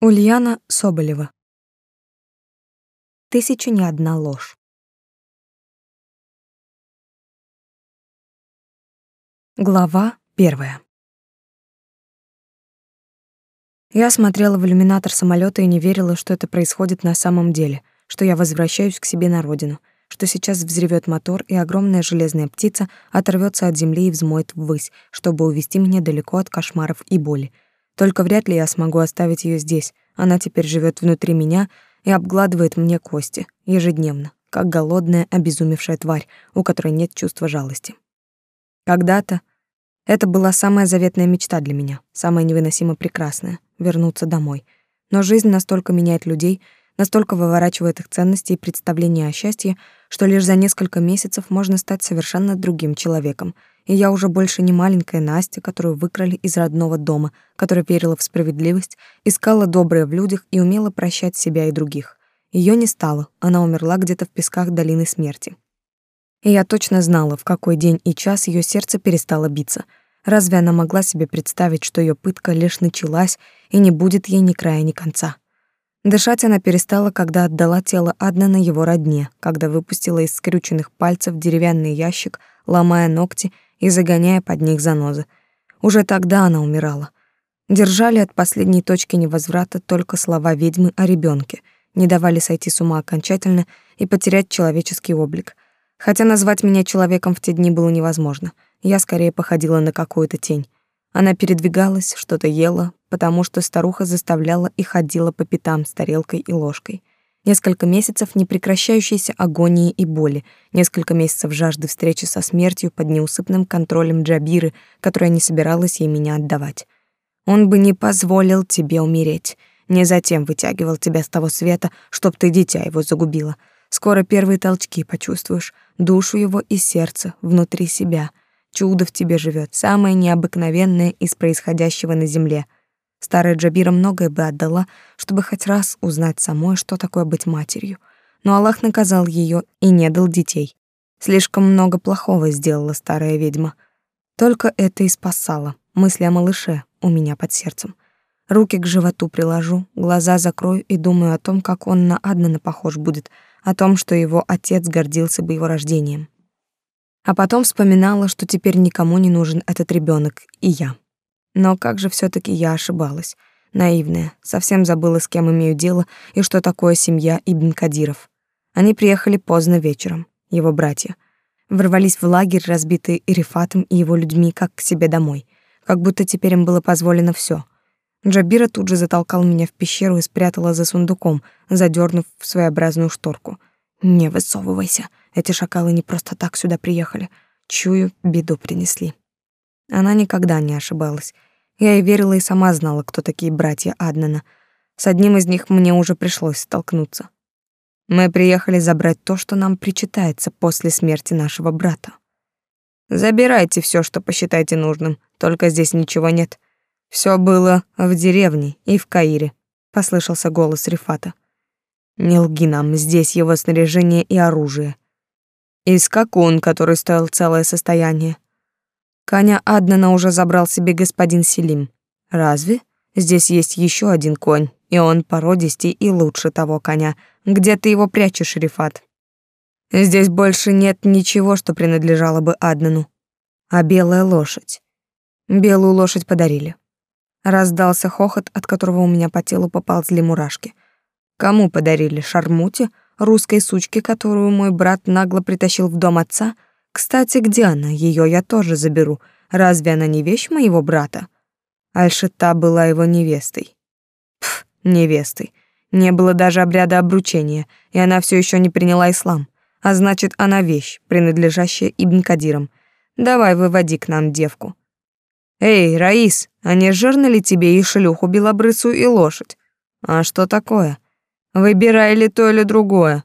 Ульяна Соболева. Тысяча не одна ложь. Глава первая. Я смотрела в иллюминатор самолета и не верила, что это происходит на самом деле, что я возвращаюсь к себе на родину, что сейчас взревет мотор, и огромная железная птица оторвется от земли и взмоет ввысь, чтобы увести меня далеко от кошмаров и боли — только вряд ли я смогу оставить ее здесь. Она теперь живет внутри меня и обгладывает мне кости ежедневно, как голодная, обезумевшая тварь, у которой нет чувства жалости. Когда-то это была самая заветная мечта для меня, самая невыносимо прекрасная — вернуться домой. Но жизнь настолько меняет людей, настолько выворачивает их ценности и представления о счастье, что лишь за несколько месяцев можно стать совершенно другим человеком — и я уже больше не маленькая Настя, которую выкрали из родного дома, которая верила в справедливость, искала доброе в людях и умела прощать себя и других. Ее не стало, она умерла где-то в песках долины смерти. И я точно знала, в какой день и час ее сердце перестало биться. Разве она могла себе представить, что ее пытка лишь началась и не будет ей ни края, ни конца? Дышать она перестала, когда отдала тело Адна на его родне, когда выпустила из скрюченных пальцев деревянный ящик, ломая ногти и загоняя под них занозы. Уже тогда она умирала. Держали от последней точки невозврата только слова ведьмы о ребенке, не давали сойти с ума окончательно и потерять человеческий облик. Хотя назвать меня человеком в те дни было невозможно. Я скорее походила на какую-то тень. Она передвигалась, что-то ела, потому что старуха заставляла и ходила по пятам с тарелкой и ложкой. Несколько месяцев непрекращающейся агонии и боли, несколько месяцев жажды встречи со смертью под неусыпным контролем Джабиры, которая не собиралась ей меня отдавать. Он бы не позволил тебе умереть, не затем вытягивал тебя с того света, чтоб ты дитя его загубила. Скоро первые толчки почувствуешь, душу его и сердце внутри себя. Чудо в тебе живет, самое необыкновенное из происходящего на земле — Старая Джабира многое бы отдала, чтобы хоть раз узнать самой, что такое быть матерью. Но Аллах наказал ее и не дал детей. Слишком много плохого сделала старая ведьма. Только это и спасало. Мысли о малыше у меня под сердцем. Руки к животу приложу, глаза закрою и думаю о том, как он на Аднана похож будет, о том, что его отец гордился бы его рождением. А потом вспоминала, что теперь никому не нужен этот ребенок, и я. Но как же все таки я ошибалась. Наивная, совсем забыла, с кем имею дело и что такое семья Ибн Кадиров. Они приехали поздно вечером, его братья. Ворвались в лагерь, разбитый Ирифатом и его людьми, как к себе домой. Как будто теперь им было позволено все. Джабира тут же затолкал меня в пещеру и спрятала за сундуком, задернув в своеобразную шторку. «Не высовывайся, эти шакалы не просто так сюда приехали. Чую, беду принесли». Она никогда не ошибалась. Я и верила, и сама знала, кто такие братья Аднана. С одним из них мне уже пришлось столкнуться. Мы приехали забрать то, что нам причитается после смерти нашего брата. Забирайте все, что посчитаете нужным, только здесь ничего нет. Все было в деревне и в Каире, послышался голос Рифата. Не лги нам, здесь его снаряжение и оружие. И скакун, который стоил целое состояние. Коня Аднана уже забрал себе господин Селим. Разве? Здесь есть еще один конь, и он породистей и лучше того коня. Где ты его прячешь, Рифат? Здесь больше нет ничего, что принадлежало бы Аднану. А белая лошадь. Белую лошадь подарили. Раздался хохот, от которого у меня по телу поползли мурашки. Кому подарили? Шармуте? Русской сучке, которую мой брат нагло притащил в дом отца — кстати, где она? Ее я тоже заберу. Разве она не вещь моего брата? Альшита была его невестой. Пф, невестой. Не было даже обряда обручения, и она все еще не приняла ислам. А значит, она вещь, принадлежащая Ибн Кадирам. Давай, выводи к нам девку. Эй, Раис, а не жирно ли тебе и шлюху белобрысую и лошадь? А что такое? Выбирай или то, или другое.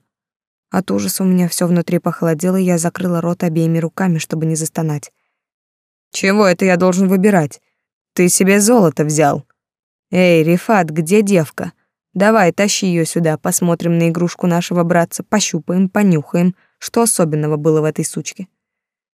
От ужаса у меня все внутри похолодело, и я закрыла рот обеими руками, чтобы не застонать. «Чего это я должен выбирать? Ты себе золото взял. Эй, Рифат, где девка? Давай, тащи ее сюда, посмотрим на игрушку нашего братца, пощупаем, понюхаем, что особенного было в этой сучке».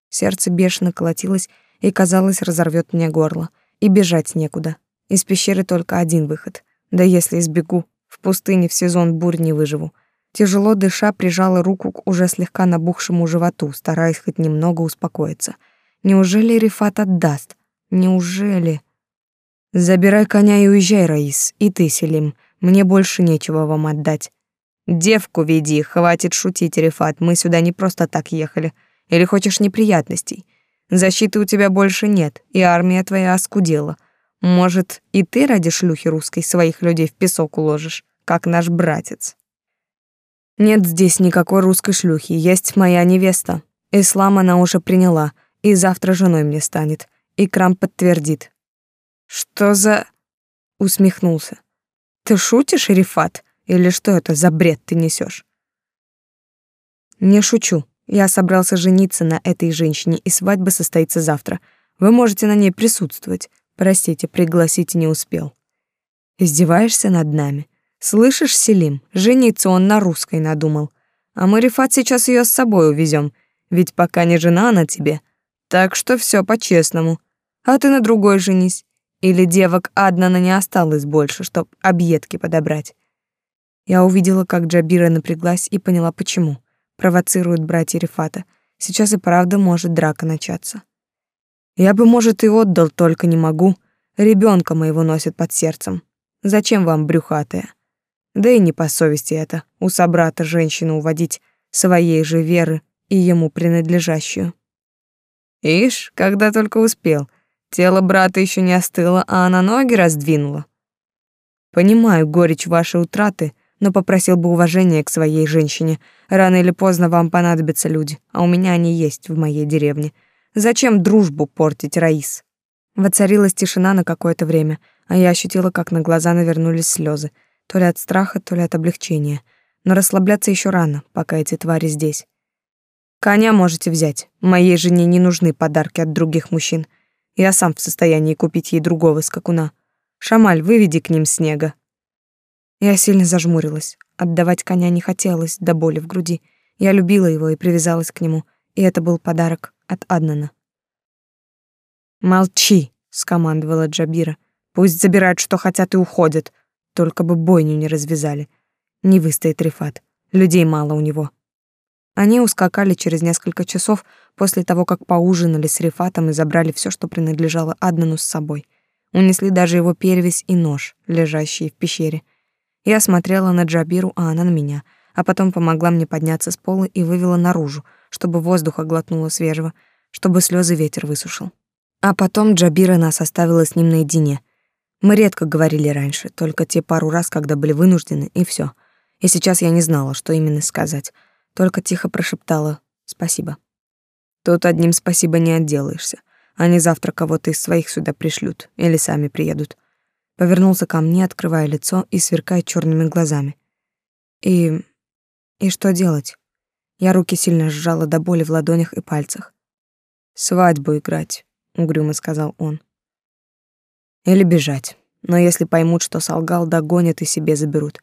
Сердце бешено колотилось и, казалось, разорвет мне горло. И бежать некуда. Из пещеры только один выход. Да если избегу, в пустыне в сезон бурь не выживу. Тяжело дыша, прижала руку к уже слегка набухшему животу, стараясь хоть немного успокоиться. Неужели Рифат отдаст? Неужели? Забирай коня и уезжай, Раис, и ты, Селим. Мне больше нечего вам отдать. Девку веди, хватит шутить, Рифат, мы сюда не просто так ехали. Или хочешь неприятностей? Защиты у тебя больше нет, и армия твоя оскудела. Может, и ты ради шлюхи русской своих людей в песок уложишь, как наш братец? Нет здесь никакой русской шлюхи, есть моя невеста. Ислам она уже приняла, и завтра женой мне станет. И Крам подтвердит. Что за... Усмехнулся. Ты шутишь, Рифат? Или что это за бред ты несешь? Не шучу. Я собрался жениться на этой женщине, и свадьба состоится завтра. Вы можете на ней присутствовать. Простите, пригласить не успел. Издеваешься над нами? Слышишь, Селим, жениться он на русской надумал. А мы, Рифат, сейчас ее с собой увезем, ведь пока не жена она тебе. Так что все по-честному. А ты на другой женись. Или девок Аднана не осталось больше, чтоб объедки подобрать. Я увидела, как Джабира напряглась и поняла, почему. Провоцируют братья Рифата. Сейчас и правда может драка начаться. Я бы, может, и отдал, только не могу. Ребенка моего носит под сердцем. Зачем вам брюхатая? Да и не по совести это, у собрата женщину уводить своей же веры и ему принадлежащую. Ишь, когда только успел. Тело брата еще не остыло, а она ноги раздвинула. Понимаю горечь вашей утраты, но попросил бы уважения к своей женщине. Рано или поздно вам понадобятся люди, а у меня они есть в моей деревне. Зачем дружбу портить, Раис? Воцарилась тишина на какое-то время, а я ощутила, как на глаза навернулись слезы то ли от страха, то ли от облегчения. Но расслабляться еще рано, пока эти твари здесь. Коня можете взять. Моей жене не нужны подарки от других мужчин. Я сам в состоянии купить ей другого скакуна. Шамаль, выведи к ним снега. Я сильно зажмурилась. Отдавать коня не хотелось до боли в груди. Я любила его и привязалась к нему, и это был подарок от Аднана. «Молчи!» — скомандовала Джабира. «Пусть забирают, что хотят, и уходят. Только бы бойню не развязали. Не выстоит Рифат. Людей мало у него. Они ускакали через несколько часов после того, как поужинали с Рифатом и забрали все, что принадлежало Аднану с собой. Унесли даже его перевязь и нож, лежащие в пещере. Я смотрела на Джабиру, а она на меня, а потом помогла мне подняться с пола и вывела наружу, чтобы воздуха глотнуло свежего, чтобы слезы ветер высушил. А потом Джабира нас оставила с ним наедине — мы редко говорили раньше, только те пару раз, когда были вынуждены, и все. И сейчас я не знала, что именно сказать, только тихо прошептала «спасибо». Тут одним спасибо не отделаешься. Они завтра кого-то из своих сюда пришлют или сами приедут. Повернулся ко мне, открывая лицо и сверкая черными глазами. И... и что делать? Я руки сильно сжала до боли в ладонях и пальцах. «Свадьбу играть», — угрюмо сказал он. Или бежать. Но если поймут, что солгал, догонят и себе заберут.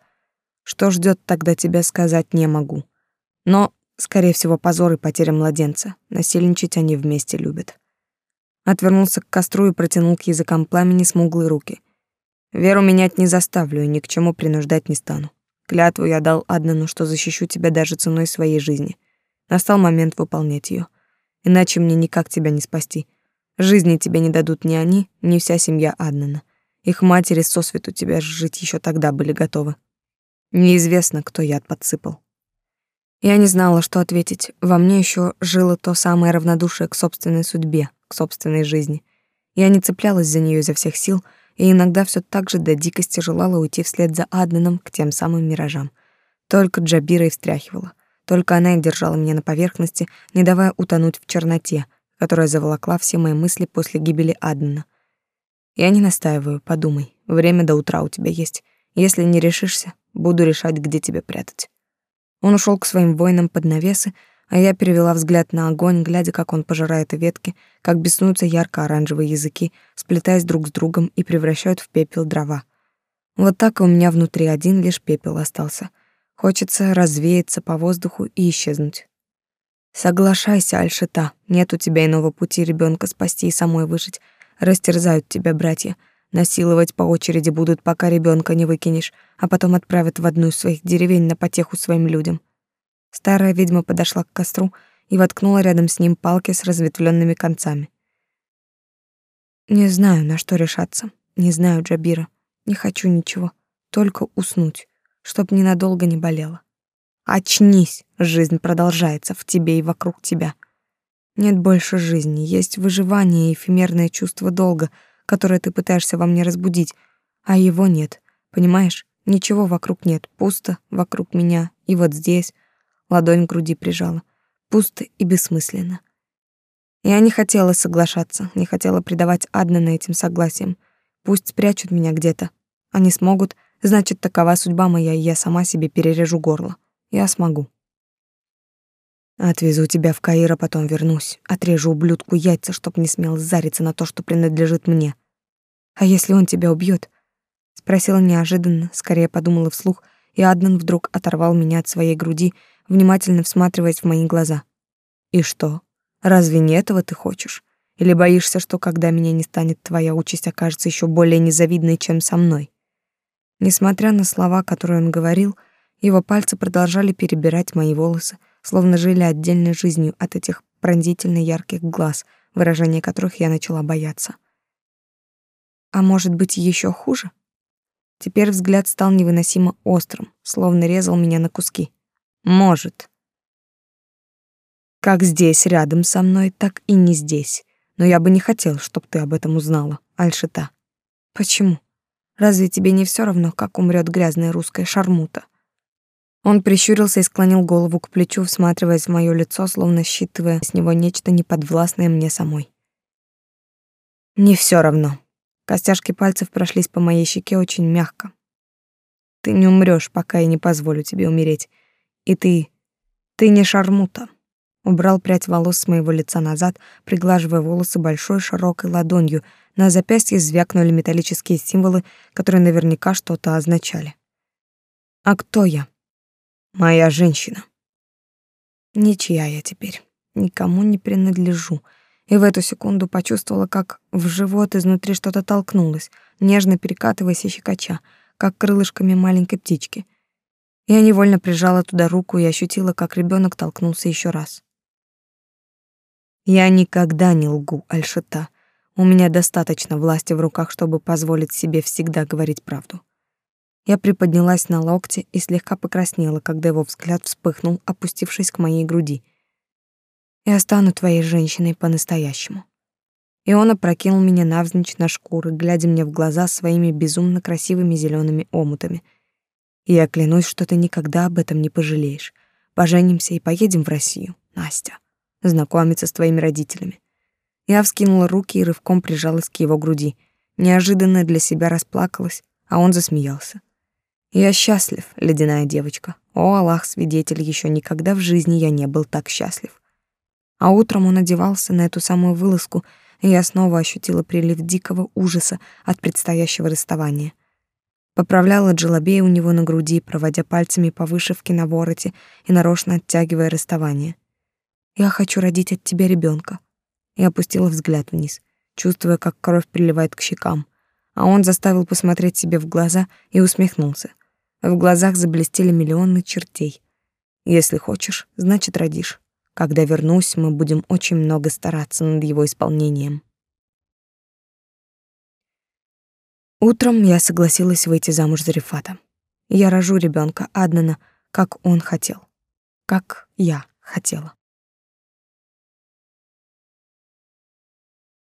Что ждет тогда тебя сказать не могу. Но, скорее всего, позор и потеря младенца. Насильничать они вместе любят. Отвернулся к костру и протянул к языкам пламени смуглые руки. Веру менять не заставлю и ни к чему принуждать не стану. Клятву я дал Аднану, что защищу тебя даже ценой своей жизни. Настал момент выполнять ее. Иначе мне никак тебя не спасти. Жизни тебе не дадут ни они, ни вся семья Аднана. Их матери сосвету тебя жить еще тогда были готовы. Неизвестно, кто яд подсыпал. Я не знала, что ответить. Во мне еще жило то самое равнодушие к собственной судьбе, к собственной жизни. Я не цеплялась за нее изо всех сил, и иногда все так же до дикости желала уйти вслед за Аднаном к тем самым миражам. Только Джабира и встряхивала. Только она и держала меня на поверхности, не давая утонуть в черноте, которая заволокла все мои мысли после гибели Аднана. Я не настаиваю, подумай. Время до утра у тебя есть. Если не решишься, буду решать, где тебя прятать. Он ушел к своим воинам под навесы, а я перевела взгляд на огонь, глядя, как он пожирает ветки, как беснуются ярко-оранжевые языки, сплетаясь друг с другом и превращают в пепел дрова. Вот так и у меня внутри один лишь пепел остался. Хочется развеяться по воздуху и исчезнуть. Соглашайся, Альшита, нет у тебя иного пути ребенка спасти и самой выжить. Растерзают тебя братья. Насиловать по очереди будут, пока ребенка не выкинешь, а потом отправят в одну из своих деревень на потеху своим людям. Старая ведьма подошла к костру и воткнула рядом с ним палки с разветвленными концами. Не знаю, на что решаться. Не знаю, Джабира. Не хочу ничего. Только уснуть, чтоб ненадолго не болело. Очнись, жизнь продолжается в тебе и вокруг тебя. Нет больше жизни, есть выживание и эфемерное чувство долга, которое ты пытаешься во мне разбудить, а его нет. Понимаешь? Ничего вокруг нет, пусто вокруг меня и вот здесь. Ладонь к груди прижала. Пусто и бессмысленно. Я не хотела соглашаться, не хотела предавать Аднана этим согласием. Пусть спрячут меня где-то. Они смогут, значит, такова судьба моя, и я сама себе перережу горло. Я смогу. Отвезу тебя в Каир, а потом вернусь. Отрежу ублюдку яйца, чтоб не смел зариться на то, что принадлежит мне. А если он тебя убьет? Спросила неожиданно, скорее подумала вслух, и Аднан вдруг оторвал меня от своей груди, внимательно всматриваясь в мои глаза. И что? Разве не этого ты хочешь? Или боишься, что когда меня не станет, твоя участь окажется еще более незавидной, чем со мной? Несмотря на слова, которые он говорил, его пальцы продолжали перебирать мои волосы, словно жили отдельной жизнью от этих пронзительно ярких глаз, выражение которых я начала бояться. А может быть, еще хуже? Теперь взгляд стал невыносимо острым, словно резал меня на куски. Может. Как здесь, рядом со мной, так и не здесь. Но я бы не хотел, чтобы ты об этом узнала, Альшита. Почему? Разве тебе не все равно, как умрет грязная русская шармута? Он прищурился и склонил голову к плечу, всматриваясь в моё лицо, словно считывая с него нечто неподвластное мне самой. Не все равно. Костяшки пальцев прошлись по моей щеке очень мягко. Ты не умрёшь, пока я не позволю тебе умереть. И ты... ты не шармута убрал прядь волос с моего лица назад, приглаживая волосы большой широкой ладонью. На запястье звякнули металлические символы, которые наверняка что-то означали. А кто я? Моя женщина. Ничья я теперь. Никому не принадлежу. И в эту секунду почувствовала, как в живот изнутри что-то толкнулось, нежно перекатываясь и щекоча, как крылышками маленькой птички. Я невольно прижала туда руку и ощутила, как ребенок толкнулся еще раз. Я никогда не лгу, Альшита. У меня достаточно власти в руках, чтобы позволить себе всегда говорить правду. Я приподнялась на локте и слегка покраснела, когда его взгляд вспыхнул, опустившись к моей груди. Я стану твоей женщиной по-настоящему. И он опрокинул меня навзничь на шкуры, глядя мне в глаза своими безумно красивыми зелеными омутами. Я клянусь, что ты никогда об этом не пожалеешь. Поженимся и поедем в Россию, Настя знакомиться с твоими родителями. Я вскинула руки и рывком прижалась к его груди. Неожиданно для себя расплакалась, а он засмеялся. Я счастлив, ледяная девочка. О, Аллах, свидетель, еще никогда в жизни я не был так счастлив. А утром он одевался на эту самую вылазку, и я снова ощутила прилив дикого ужаса от предстоящего расставания. Поправляла джелобей у него на груди, проводя пальцами по вышивке на вороте и нарочно оттягивая расставание. Я хочу родить от тебя ребенка. Я опустила взгляд вниз, чувствуя, как кровь приливает к щекам, а он заставил посмотреть себе в глаза и усмехнулся. В глазах заблестели миллионы чертей. Если хочешь, значит, родишь. Когда вернусь, мы будем очень много стараться над его исполнением. Утром я согласилась выйти замуж за Рифата. Я рожу ребенка Аднана, как он хотел. Как я хотела.